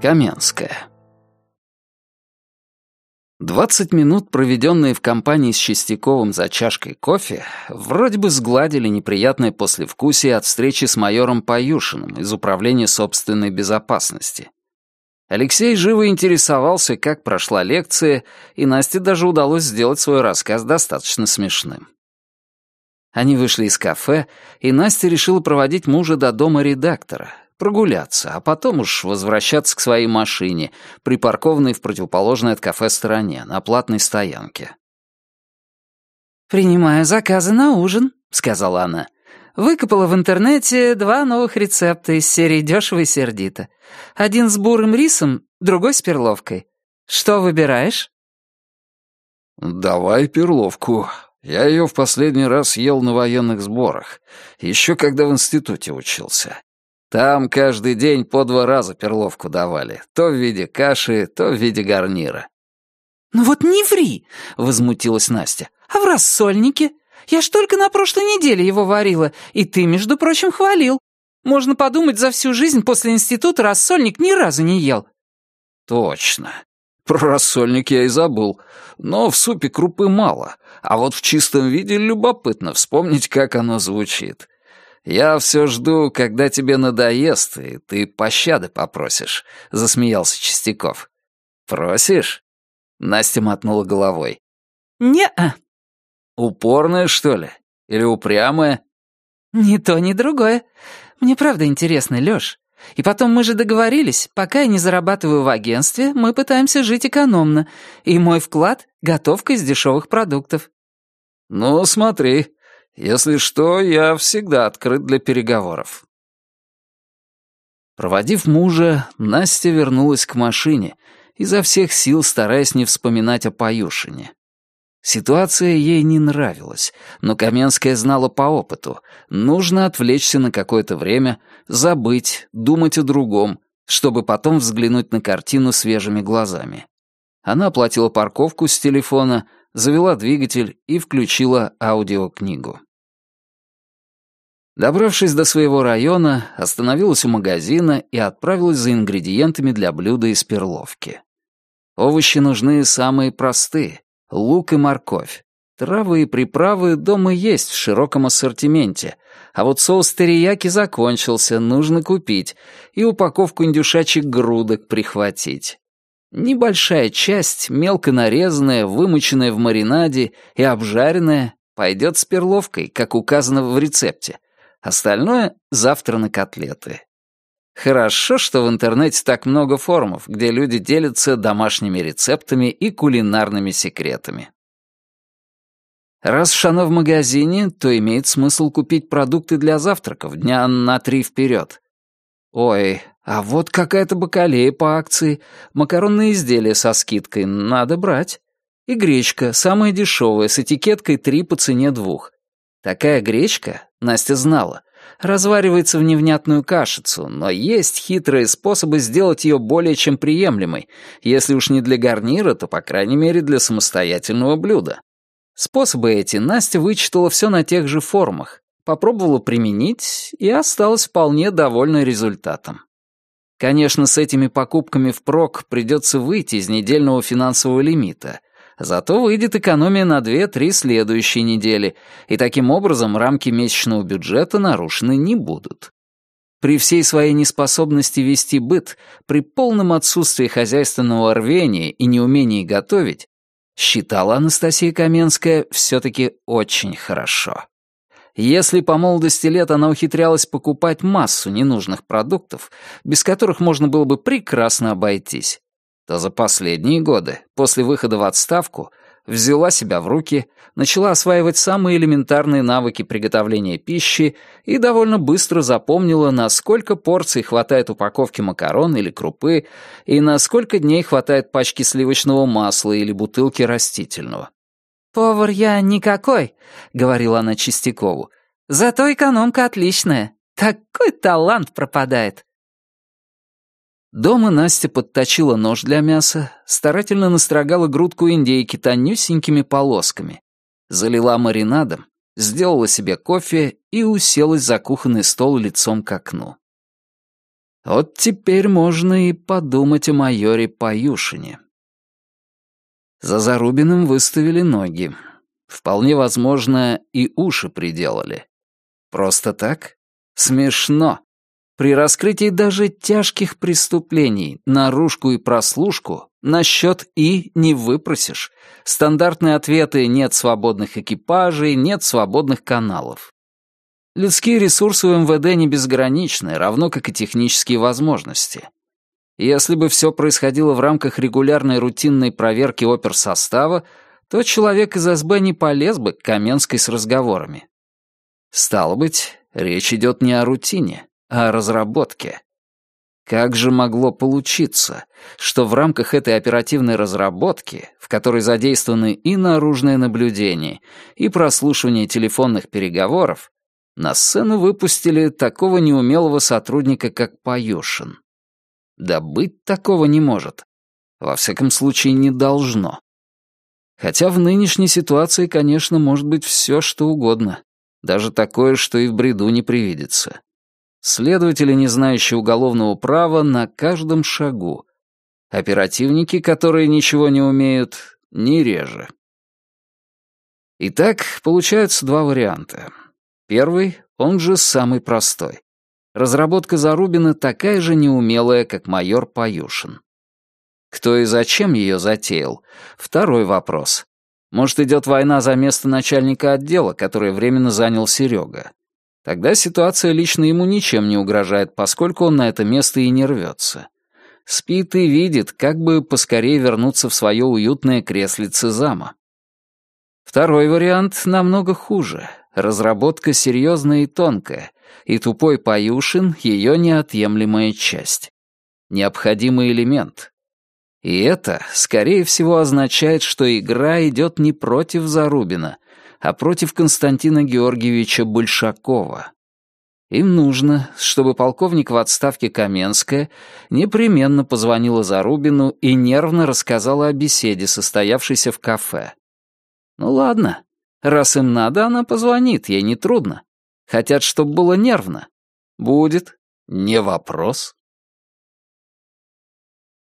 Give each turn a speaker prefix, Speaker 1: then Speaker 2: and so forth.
Speaker 1: Каменская. Двадцать минут, проведенные в компании с Чистяковым за чашкой кофе, вроде бы сгладили неприятное послевкусие от встречи с майором Паюшиным из Управления собственной безопасности. Алексей живо интересовался, как прошла лекция, и Насте даже удалось сделать свой рассказ достаточно смешным. Они вышли из кафе, и Настя решила проводить мужа до дома редактора, прогуляться, а потом уж возвращаться к своей машине, припаркованной в противоположной от кафе стороне, на платной стоянке.
Speaker 2: «Принимаю заказы на ужин», — сказала она. «Выкопала в интернете два новых рецепта из серии «Дешево и сердито». Один с бурым рисом, другой с перловкой. Что выбираешь?»
Speaker 1: «Давай перловку. Я ее в последний раз ел на военных сборах, еще когда в институте учился. Там каждый день по два раза перловку давали, то в виде каши, то в виде гарнира.
Speaker 2: «Ну вот не ври!» — возмутилась Настя. «А в рассольнике? Я ж только на прошлой неделе его варила, и ты, между прочим, хвалил. Можно подумать, за всю жизнь после института рассольник ни разу не ел».
Speaker 1: «Точно. Про рассольник я и забыл. Но в супе крупы мало, а вот в чистом виде любопытно вспомнить, как оно звучит. Я все жду, когда тебе надоест, и ты пощады попросишь», — засмеялся Чистяков. «Просишь?» Настя мотнула головой.
Speaker 2: «Не-а».
Speaker 1: «Упорная, что ли? Или упрямая?»
Speaker 2: «Ни то, ни другое. Мне правда интересно, Лёш. И потом мы же договорились, пока я не зарабатываю в агентстве, мы пытаемся жить экономно, и мой вклад — готовка из дешевых продуктов».
Speaker 1: «Ну, смотри, если что, я всегда открыт для переговоров». Проводив мужа, Настя вернулась к машине, изо всех сил стараясь не вспоминать о Паюшине. Ситуация ей не нравилась, но Каменская знала по опыту. Нужно отвлечься на какое-то время, забыть, думать о другом, чтобы потом взглянуть на картину свежими глазами. Она оплатила парковку с телефона, завела двигатель и включила аудиокнигу. Добравшись до своего района, остановилась у магазина и отправилась за ингредиентами для блюда из перловки. Овощи нужны самые простые — лук и морковь. Травы и приправы дома есть в широком ассортименте, а вот соус терияки закончился, нужно купить, и упаковку индюшачьих грудок прихватить. Небольшая часть, мелко нарезанная, вымоченная в маринаде и обжаренная, пойдет с перловкой, как указано в рецепте. Остальное — завтра на котлеты. Хорошо, что в интернете так много форумов, где люди делятся домашними рецептами и кулинарными секретами. Раз Шано в магазине, то имеет смысл купить продукты для завтраков дня на три вперед. Ой, а вот какая-то бакалея по акции, макаронные изделия со скидкой, надо брать. И гречка, самая дешевая, с этикеткой три по цене двух. Такая гречка, Настя знала, разваривается в невнятную кашицу, но есть хитрые способы сделать ее более чем приемлемой, если уж не для гарнира, то, по крайней мере, для самостоятельного блюда. Способы эти Настя вычитала все на тех же форумах, попробовала применить и осталась вполне довольна результатом. Конечно, с этими покупками впрок придется выйти из недельного финансового лимита, зато выйдет экономия на 2-3 следующие недели, и таким образом рамки месячного бюджета нарушены не будут. При всей своей неспособности вести быт, при полном отсутствии хозяйственного рвения и неумении готовить, считала Анастасия Каменская все-таки очень хорошо. Если по молодости лет она ухитрялась покупать массу ненужных продуктов, без которых можно было бы прекрасно обойтись, то за последние годы, после выхода в отставку, взяла себя в руки, начала осваивать самые элементарные навыки приготовления пищи и довольно быстро запомнила, на сколько порций хватает упаковки макарон или крупы и на сколько дней хватает пачки сливочного масла или бутылки растительного.
Speaker 2: «Повар я никакой», — говорила она Чистякову. «Зато экономка отличная. Такой талант пропадает».
Speaker 1: Дома Настя подточила нож для мяса, старательно настрогала грудку индейки тонюсенькими полосками, залила маринадом, сделала себе кофе и уселась за кухонный стол лицом к окну. Вот теперь можно и подумать о майоре Паюшине. За Зарубиным выставили ноги. Вполне возможно, и уши приделали. Просто так? Смешно. При раскрытии даже тяжких преступлений наружку и прослушку на счет «и» не выпросишь. Стандартные ответы «нет свободных экипажей», «нет свободных каналов». Людские ресурсы у МВД не безграничны, равно как и технические возможности. Если бы все происходило в рамках регулярной рутинной проверки оперсостава, то человек из СБ не полез бы к Каменской с разговорами. Стало быть, речь идет не о рутине, о разработке. Как же могло получиться, что в рамках этой оперативной разработки, в которой задействованы и наружное наблюдение, и прослушивание телефонных переговоров, на сцену выпустили такого неумелого сотрудника, как Паюшин? Да быть такого не может. Во всяком случае, не должно. Хотя в нынешней ситуации, конечно, может быть все, что угодно. Даже такое, что и в бреду не привидится. Следователи, не знающие уголовного права, на каждом шагу. Оперативники, которые ничего не умеют, не реже. Итак, получаются два варианта. Первый, он же самый простой. Разработка Зарубина такая же неумелая, как майор Паюшин. Кто и зачем ее затеял? Второй вопрос. Может, идет война за место начальника отдела, которое временно занял Серега. Тогда ситуация лично ему ничем не угрожает, поскольку он на это место и не рвется. Спит и видит, как бы поскорее вернуться в свое уютное креслице зама. Второй вариант намного хуже. Разработка серьезная и тонкая, и тупой Паюшин — ее неотъемлемая часть. Необходимый элемент. И это, скорее всего, означает, что игра идет не против Зарубина, а против Константина Георгиевича Большакова. Им нужно, чтобы полковник в отставке Каменская непременно позвонила Зарубину и нервно рассказала о беседе, состоявшейся в кафе. Ну ладно, раз им надо, она позвонит, ей не трудно. Хотят, чтобы было нервно. Будет, не вопрос.